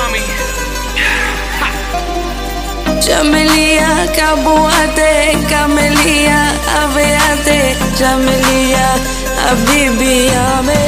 Mommy. Ya me lía, cabuate, camelía, aveate, ya me lía, abibi, ame.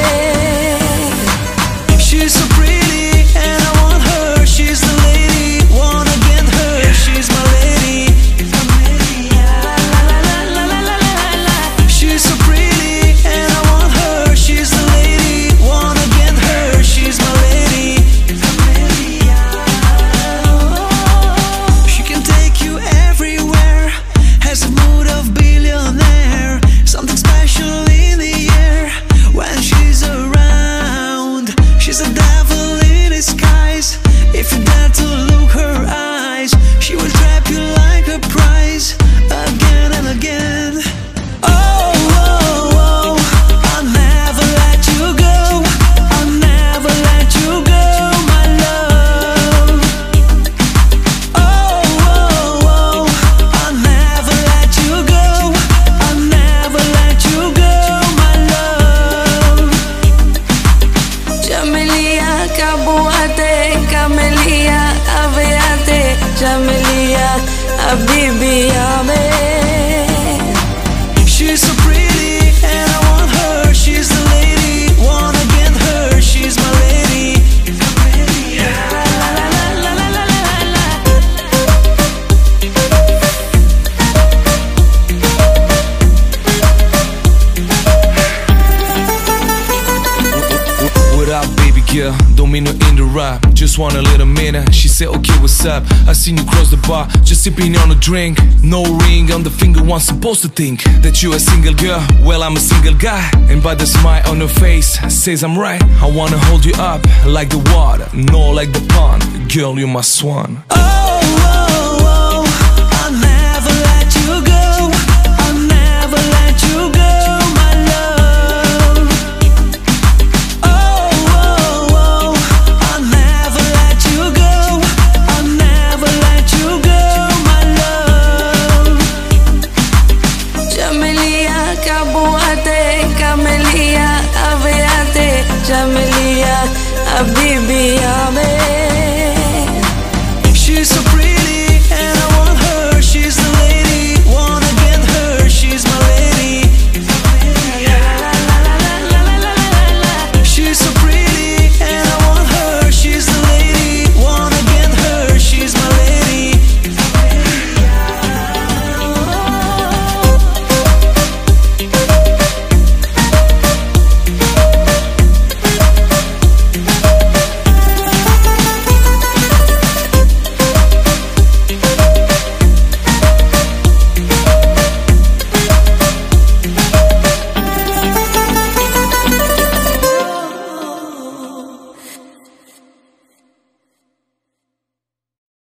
Up, baby girl? Don't mean to interrupt. Just want a little minute. She said, okay, what's up? I seen you cross the bar, just sipping on a drink. No ring on the finger, one supposed to think that you a single girl. Well, I'm a single guy. And by the smile on her face, says I'm right. I wanna hold you up like the water, no like the pond. Girl, you're my swan. Habibi.